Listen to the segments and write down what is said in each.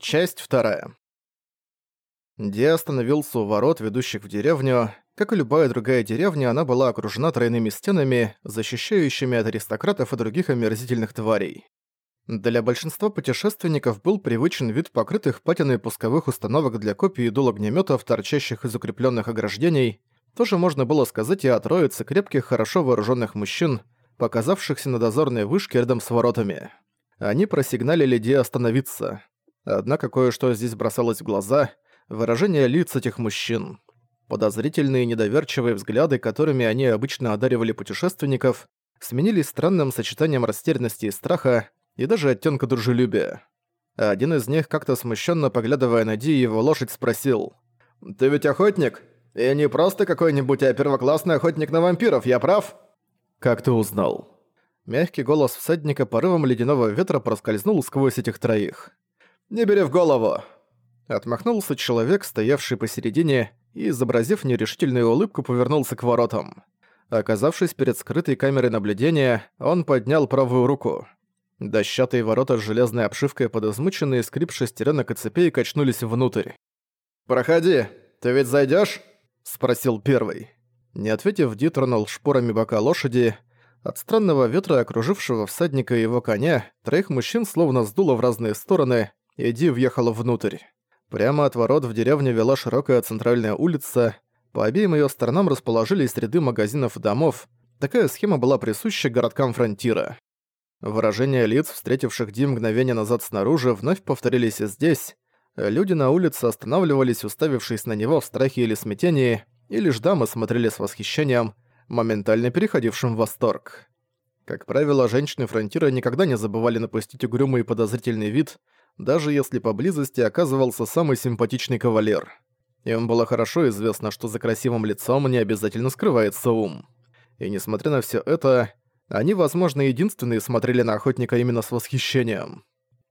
Часть вторая. Ди остановился у ворот, ведущих в деревню. Как и любая другая деревня, она была окружена тройными стенами, защищающими от аристократов и других омерзительных тварей. Для большинства путешественников был привычен вид покрытых патиной пусковых установок для копий и дул огнемётов, торчащих из укрепленных ограждений. Тоже можно было сказать и о троице крепких, хорошо вооруженных мужчин, показавшихся на дозорной вышке рядом с воротами. Они просигналили Ди остановиться. Однако кое-что здесь бросалось в глаза – выражение лиц этих мужчин. Подозрительные недоверчивые взгляды, которыми они обычно одаривали путешественников, сменились странным сочетанием растерянности и страха, и даже оттенка дружелюбия. Один из них, как-то смущенно поглядывая на Ди, его лошадь спросил. «Ты ведь охотник? И не просто какой-нибудь, а первоклассный охотник на вампиров, я прав?» «Как ты узнал?» Мягкий голос всадника порывом ледяного ветра проскользнул сквозь этих троих. «Не бери в голову!» Отмахнулся человек, стоявший посередине, и, изобразив нерешительную улыбку, повернулся к воротам. Оказавшись перед скрытой камерой наблюдения, он поднял правую руку. Дощатые ворота с железной обшивкой под измученные скрип шестеренок и цепей качнулись внутрь. «Проходи, ты ведь зайдёшь?» — спросил первый. Не ответив, Ди тронул шпорами бока лошади. От странного ветра, окружившего всадника и его коня, троих мужчин словно сдуло в разные стороны, Эди въехала внутрь. Прямо от ворот в деревню вела широкая центральная улица. По обеим её сторонам расположились ряды магазинов и домов. Такая схема была присуща городкам фронтира. Выражения лиц, встретивших Ди мгновение назад снаружи, вновь повторились и здесь. Люди на улице останавливались, уставившись на него в страхе или смятении, и лишь дамы смотрели с восхищением, моментально переходившим в восторг. Как правило, женщины фронтира никогда не забывали напустить угрюмый и подозрительный вид – даже если поблизости оказывался самый симпатичный кавалер. Им было хорошо известно, что за красивым лицом не обязательно скрывается ум. И несмотря на все это, они, возможно, единственные смотрели на охотника именно с восхищением.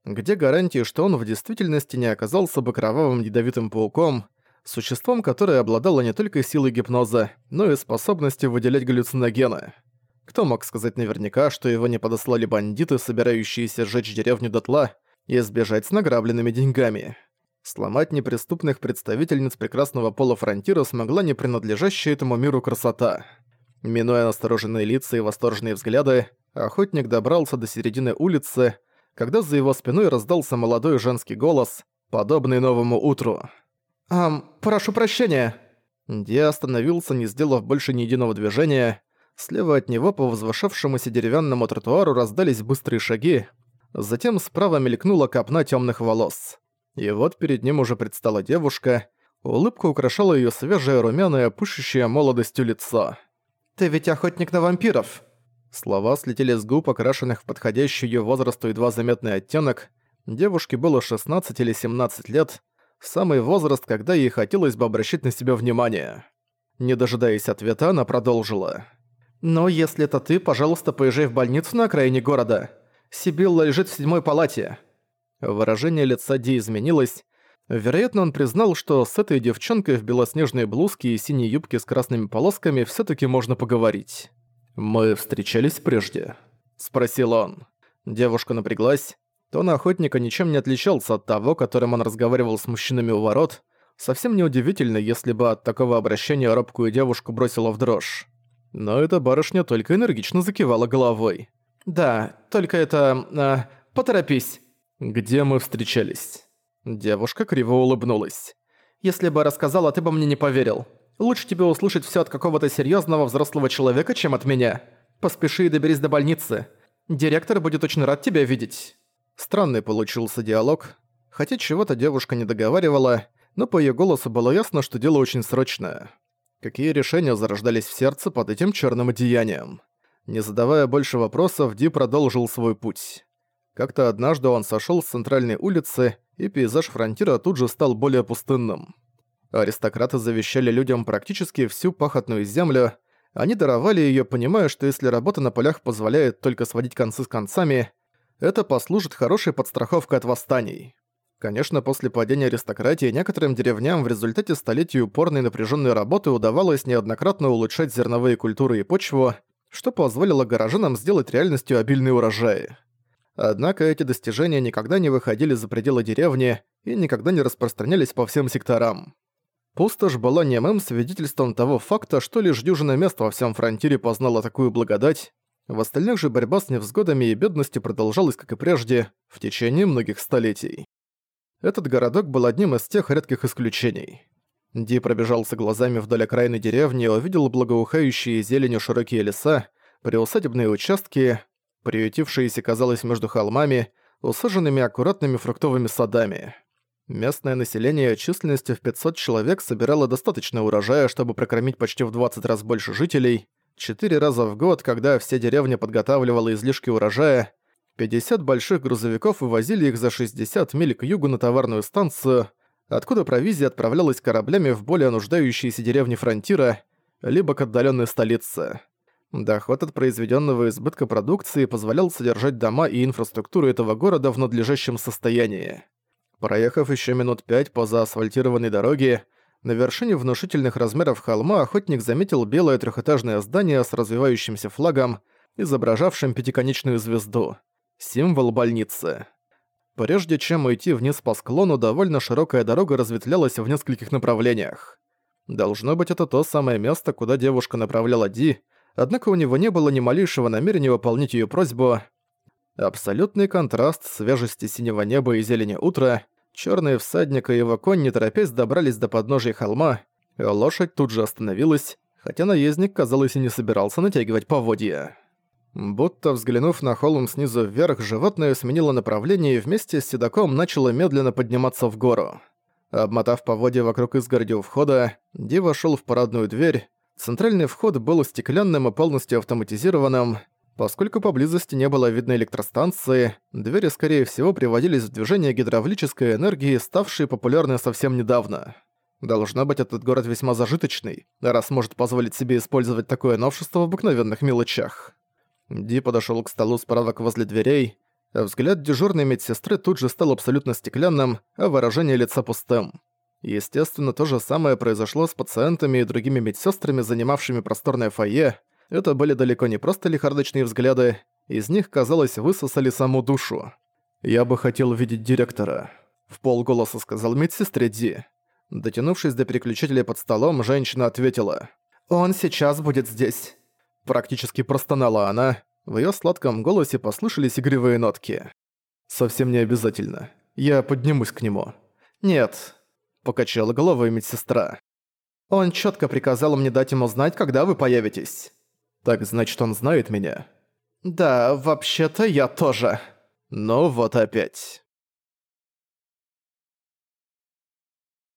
Где гарантии, что он в действительности не оказался бы кровавым ядовитым пауком, существом, которое обладало не только силой гипноза, но и способностью выделять галлюциногены? Кто мог сказать наверняка, что его не подослали бандиты, собирающиеся сжечь деревню дотла, и сбежать с награбленными деньгами. Сломать неприступных представительниц прекрасного пола фронтира смогла не принадлежащая этому миру красота. Минуя настороженные лица и восторженные взгляды, охотник добрался до середины улицы, когда за его спиной раздался молодой женский голос, подобный новому утру. «Ам, прошу прощения!» Ди остановился, не сделав больше ни единого движения. Слева от него по возвышавшемуся деревянному тротуару раздались быстрые шаги, Затем справа мелькнула копна темных волос. И вот перед ним уже предстала девушка. Улыбка украшала ее свежее, румяное, пышущее молодостью лицо. «Ты ведь охотник на вампиров!» Слова слетели с губ, окрашенных в подходящий ее возрасту едва заметный оттенок. Девушке было 16 или 17 лет, самый возраст, когда ей хотелось бы обращать на себя внимание. Не дожидаясь ответа, она продолжила. «Но если это ты, пожалуйста, поезжай в больницу на окраине города. Сибилла лежит в седьмой палате». Выражение лица Ди изменилось. Вероятно, он признал, что с этой девчонкой в белоснежной блузке и синей юбке с красными полосками все таки можно поговорить. «Мы встречались прежде?» – спросил он. Девушка напряглась. Тон охотника ничем не отличался от того, которым он разговаривал с мужчинами у ворот. Совсем неудивительно, если бы от такого обращения робкую девушку бросила в дрожь. Но эта барышня только энергично закивала головой. «Да, только это... Э, поторопись». «Где мы встречались?» Девушка криво улыбнулась. «Если бы рассказала, ты бы мне не поверил. Лучше тебе услышать всё от какого-то серьёзного взрослого человека, чем от меня. Поспеши и доберись до больницы. Директор будет очень рад тебя видеть». Странный получился диалог. Хотя чего-то девушка не договаривала, но по её голосу было ясно, что дело очень срочное. Какие решения зарождались в сердце под этим чёрным одеянием? Не задавая больше вопросов, Ди продолжил свой путь. Как-то однажды он сошёл с центральной улицы, и пейзаж фронтира тут же стал более пустынным. Аристократы завещали людям практически всю пахотную землю, они даровали её, понимая, что если работа на полях позволяет только сводить концы с концами, это послужит хорошей подстраховкой от восстаний. Конечно, после падения аристократии некоторым деревням в результате столетий упорной напряженной работы удавалось неоднократно улучшать зерновые культуры и почву, что позволило горожанам сделать реальностью обильные урожаи. Однако эти достижения никогда не выходили за пределы деревни, и никогда не распространялись по всем секторам. Пустошь была немым свидетельством того факта, что лишь дюжина мест во всем фронтире познала такую благодать, в остальных же борьба с невзгодами и бедностью продолжалась, как и прежде, в течение многих столетий. Этот городок был одним из тех редких исключений. Ди пробежался глазами вдоль окраины деревни и увидел благоухающие зеленью широкие леса, приусадебные участки, приютившиеся, казалось, между холмами, усаженными аккуратными фруктовыми садами. Местное население численностью в 500 человек собирало достаточно урожая, чтобы прокормить почти в 20 раз больше жителей. Четыре раза в год, когда вся деревня подготавливала излишки урожая, 50 больших грузовиков вывозили их за 60 миль к югу на товарную станцию, откуда провизия отправлялась кораблями в более нуждающиеся деревни фронтира, либо к отдаленной столице. Доход от произведенного избытка продукции позволял содержать дома и инфраструктуру этого города в надлежащем состоянии. Проехав еще минут пять по заасфальтированной дороге, на вершине внушительных размеров холма охотник заметил белое трехэтажное здание с развивающимся флагом, изображавшим пятиконечную звезду. Символ больницы. Прежде чем уйти вниз по склону, довольно широкая дорога разветвлялась в нескольких направлениях. Должно быть, это то самое место, куда девушка направляла Ди, однако у него не было ни малейшего намерения выполнить ее просьбу. Абсолютный контраст свежести синего неба и зелени утра, черный всадник и его конь не торопясь добрались до подножия холма, лошадь тут же остановилась, хотя наездник, казалось, и не собирался натягивать поводья. Будто взглянув на холм снизу вверх, животное сменило направление и вместе с седаком начало медленно подниматься в гору. Обмотав поводья вокруг изгороди у входа, Ди вошёл в парадную дверь. Центральный вход был стеклянным и полностью автоматизированным. Поскольку поблизости не было видно электростанции, двери, скорее всего, приводились в движение гидравлической энергии, ставшей популярной совсем недавно. Должно быть, этот город весьма зажиточный, раз может позволить себе использовать такое новшество в обыкновенных мелочах. Ди подошёл к столу справа возле дверей, взгляд дежурной медсестры тут же стал абсолютно стеклянным, а выражение лица пустым. Естественно, то же самое произошло с пациентами и другими медсестрами, занимавшими просторное фойе, это были далеко не просто лихорадочные взгляды, из них, казалось, высосали саму душу. «Я бы хотел видеть директора», — в полголоса сказал медсестре Ди. Дотянувшись до переключателя под столом, женщина ответила. «Он сейчас будет здесь». Практически простонала она. В её сладком голосе послышались игривые нотки. «Совсем не обязательно. Я поднимусь к нему». «Нет», — покачала головой медсестра. «Он чётко приказал мне дать ему знать, когда вы появитесь». Так значит, он знает меня? Да, вообще-то я тоже. Ну вот опять.